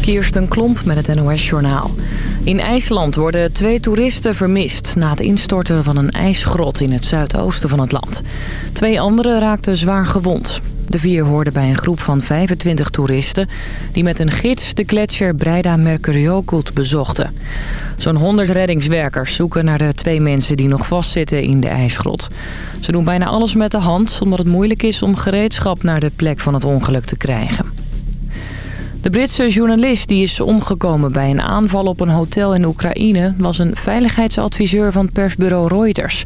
Kirsten Klomp met het NOS-journaal. In IJsland worden twee toeristen vermist... na het instorten van een ijsgrot in het zuidoosten van het land. Twee anderen raakten zwaar gewond. De vier hoorden bij een groep van 25 toeristen... die met een gids de gletsjer Breida Mercuriokut bezochten. Zo'n 100 reddingswerkers zoeken naar de twee mensen die nog vastzitten in de ijsgrot. Ze doen bijna alles met de hand... omdat het moeilijk is om gereedschap naar de plek van het ongeluk te krijgen. De Britse journalist die is omgekomen bij een aanval op een hotel in Oekraïne... was een veiligheidsadviseur van persbureau Reuters.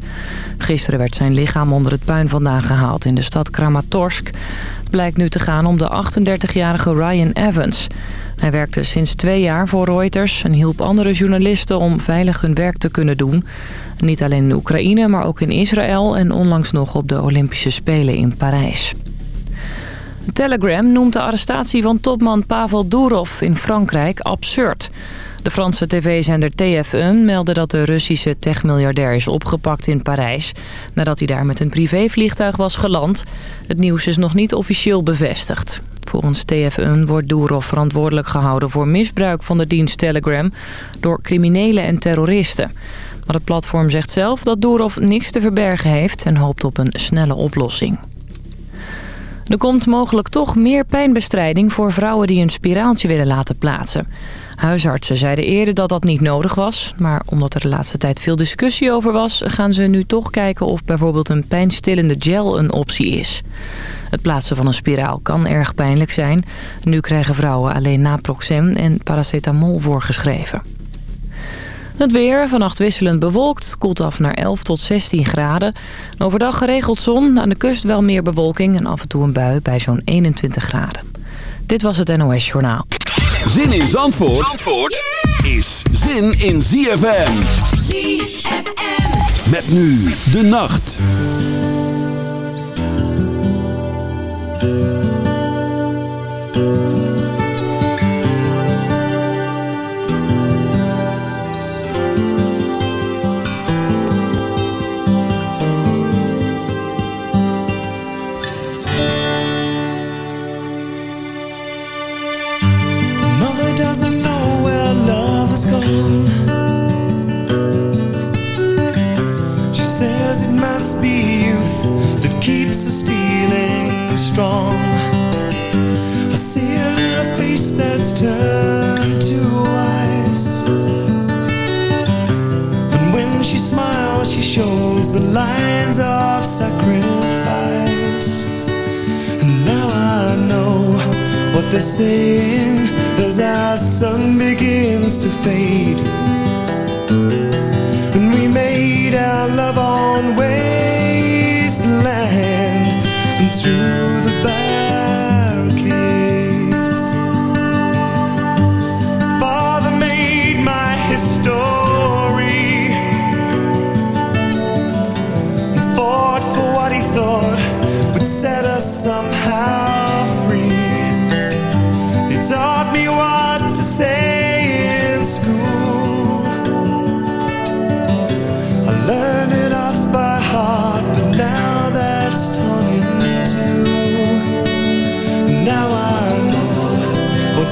Gisteren werd zijn lichaam onder het puin vandaan gehaald in de stad Kramatorsk. Het blijkt nu te gaan om de 38-jarige Ryan Evans. Hij werkte sinds twee jaar voor Reuters en hielp andere journalisten om veilig hun werk te kunnen doen. Niet alleen in Oekraïne, maar ook in Israël en onlangs nog op de Olympische Spelen in Parijs. Telegram noemt de arrestatie van topman Pavel Durov in Frankrijk absurd. De Franse tv-zender TF1 meldde dat de Russische techmiljardair is opgepakt in Parijs... nadat hij daar met een privévliegtuig was geland. Het nieuws is nog niet officieel bevestigd. Volgens TF1 wordt Durov verantwoordelijk gehouden voor misbruik van de dienst Telegram... door criminelen en terroristen. Maar het platform zegt zelf dat Durov niks te verbergen heeft en hoopt op een snelle oplossing. Er komt mogelijk toch meer pijnbestrijding voor vrouwen die een spiraaltje willen laten plaatsen. Huisartsen zeiden eerder dat dat niet nodig was. Maar omdat er de laatste tijd veel discussie over was... gaan ze nu toch kijken of bijvoorbeeld een pijnstillende gel een optie is. Het plaatsen van een spiraal kan erg pijnlijk zijn. Nu krijgen vrouwen alleen naproxen en paracetamol voorgeschreven. Het weer, vannacht wisselend bewolkt, koelt af naar 11 tot 16 graden. Overdag geregeld zon, aan de kust wel meer bewolking en af en toe een bui bij zo'n 21 graden. Dit was het NOS Journaal. Zin in Zandvoort, Zandvoort is zin in ZFM. ZFM. Met nu de nacht. Sacrifice. And now I know what they're saying as our sun begins to fade. And we made our love on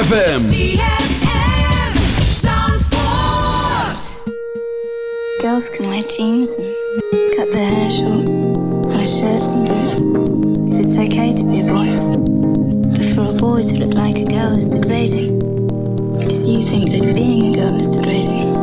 ZFM. Girls can wear jeans and cut their hair short, wear shirts and boots, Is it's okay to be a boy. But for a boy to look like a girl is degrading, because you think that being a girl is degrading.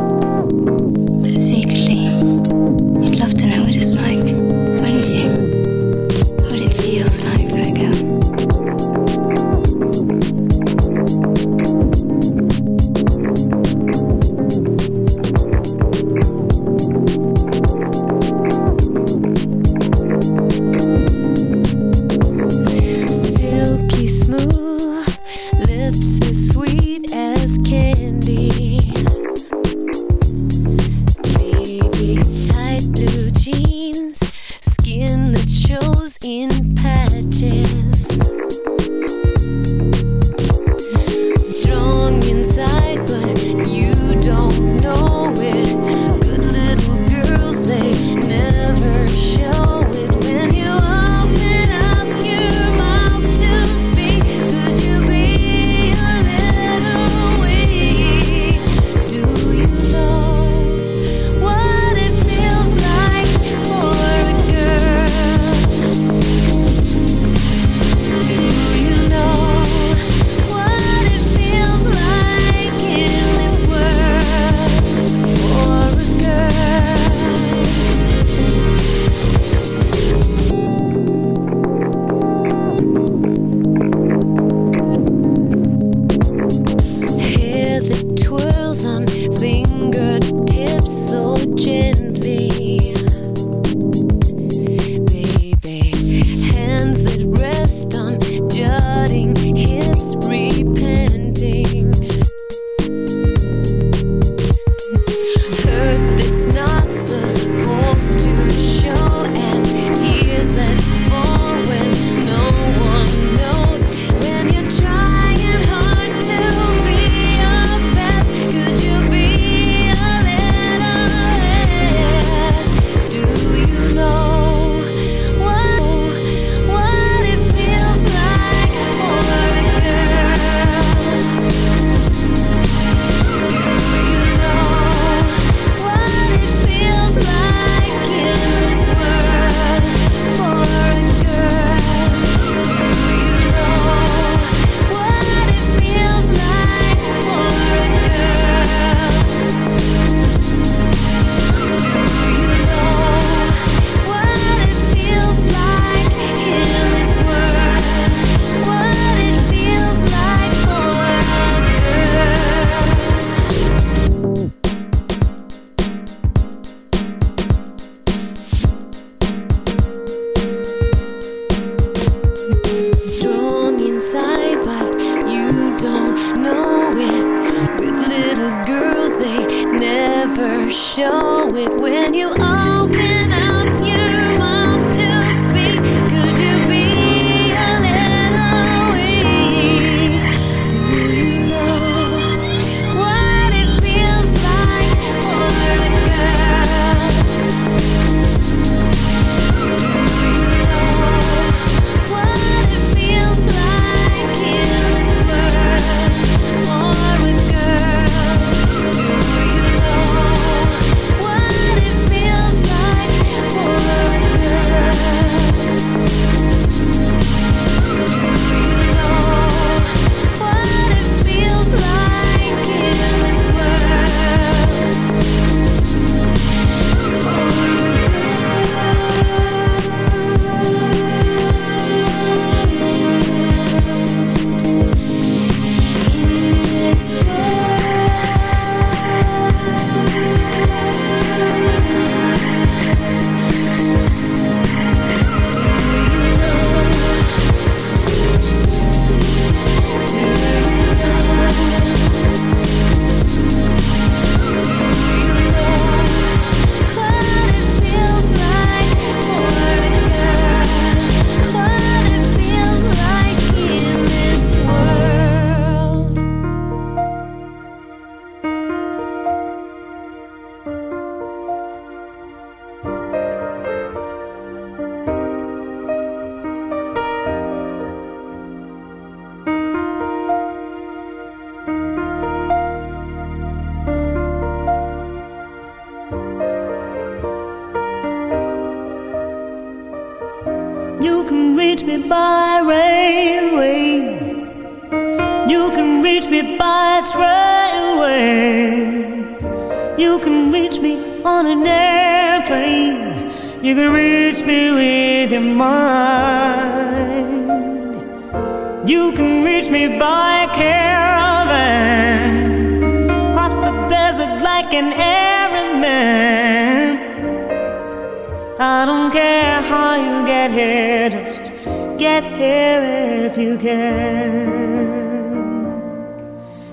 I don't care how you get here, just get here if you can.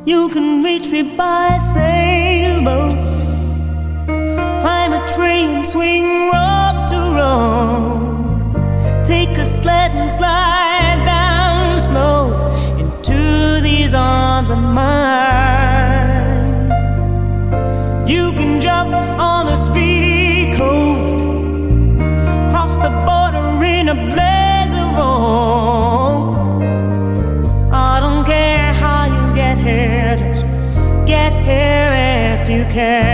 You can reach me by sailboat, climb a train, swing rock to rock, take a sled and slide down slow into these arms of mine. can.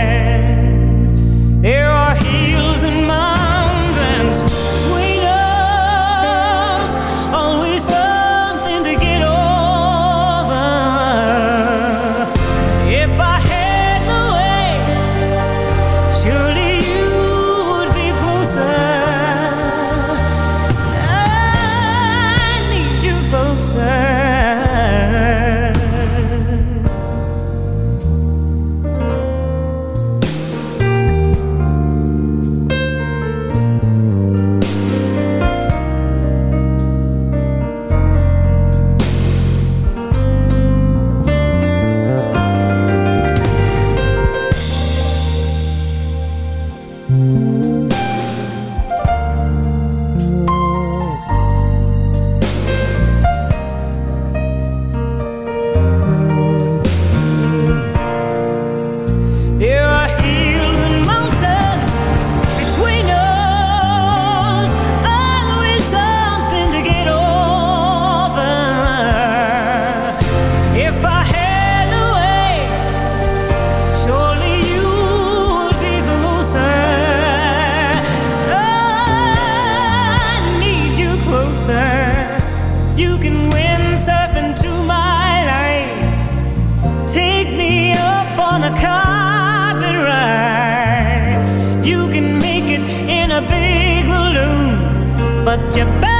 but you better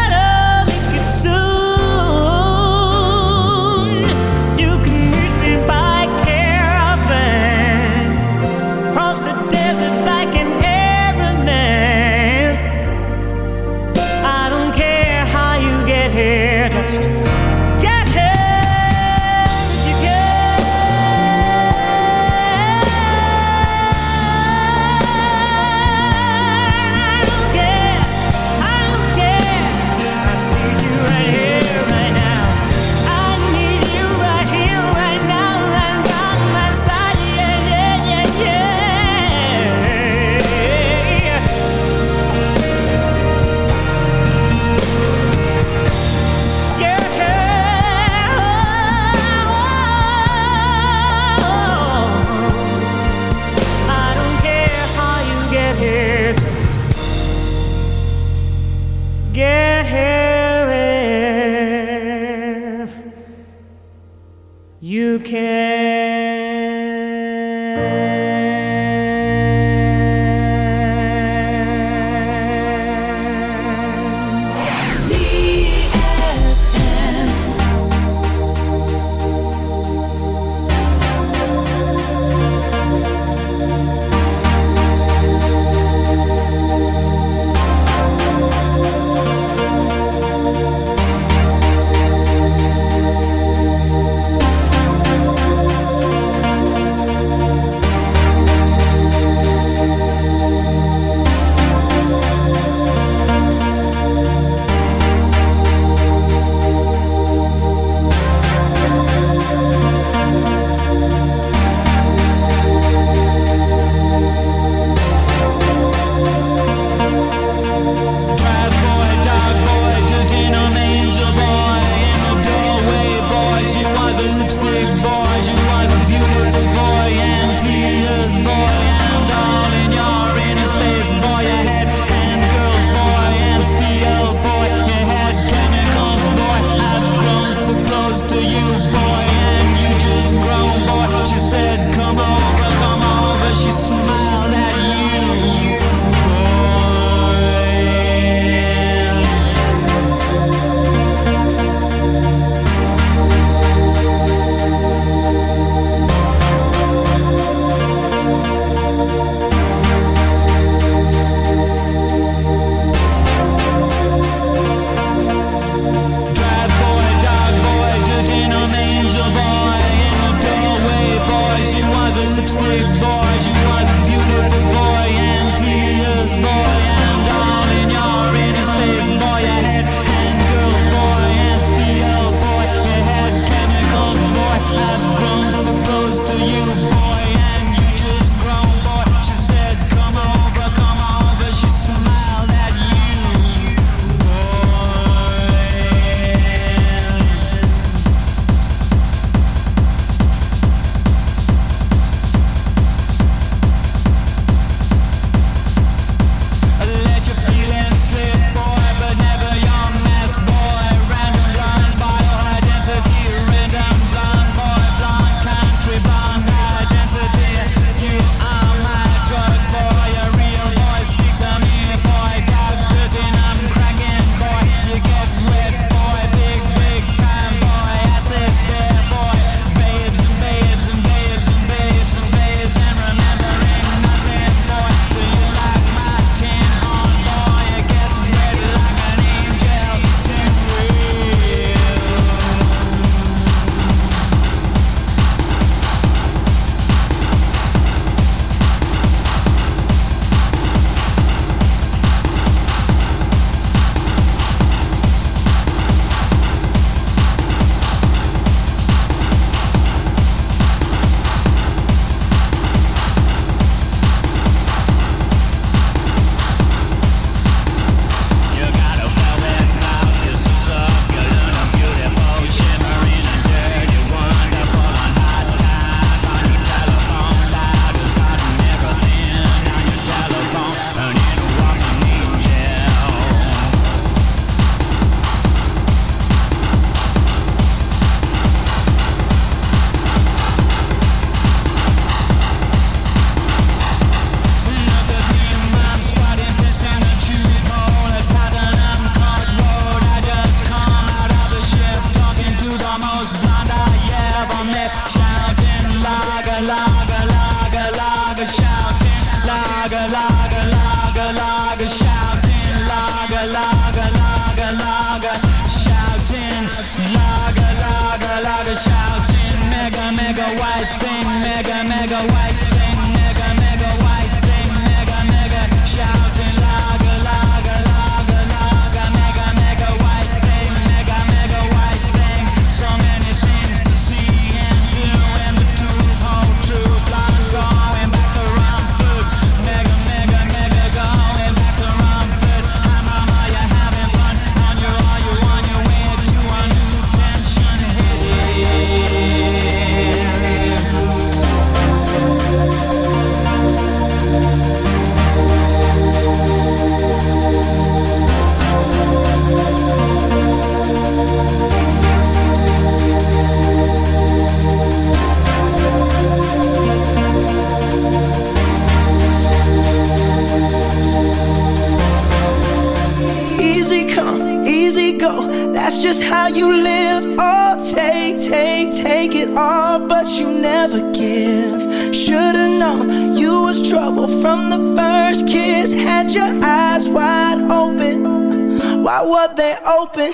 were they open?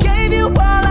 Gave you all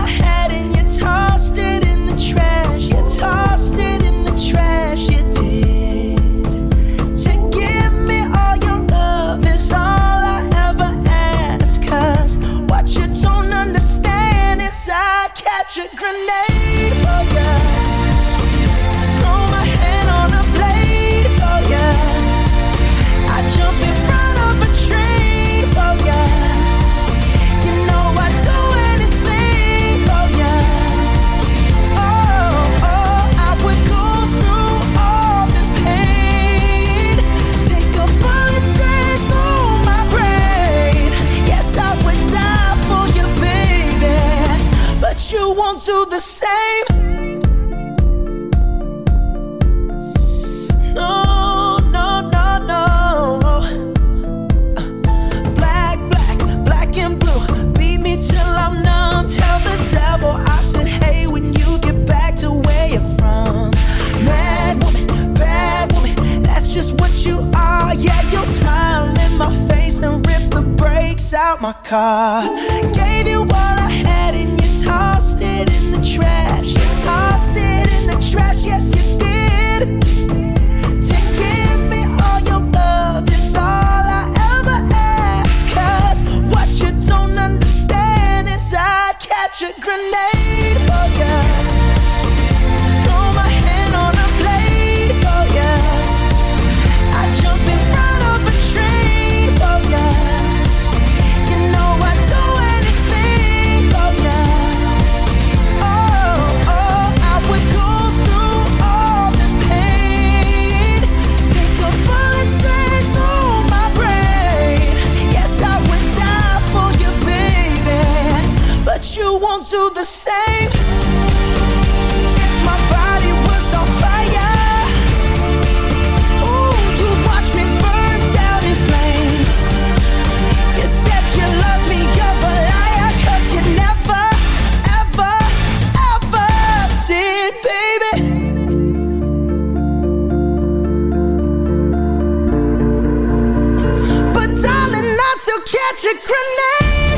catch a grenade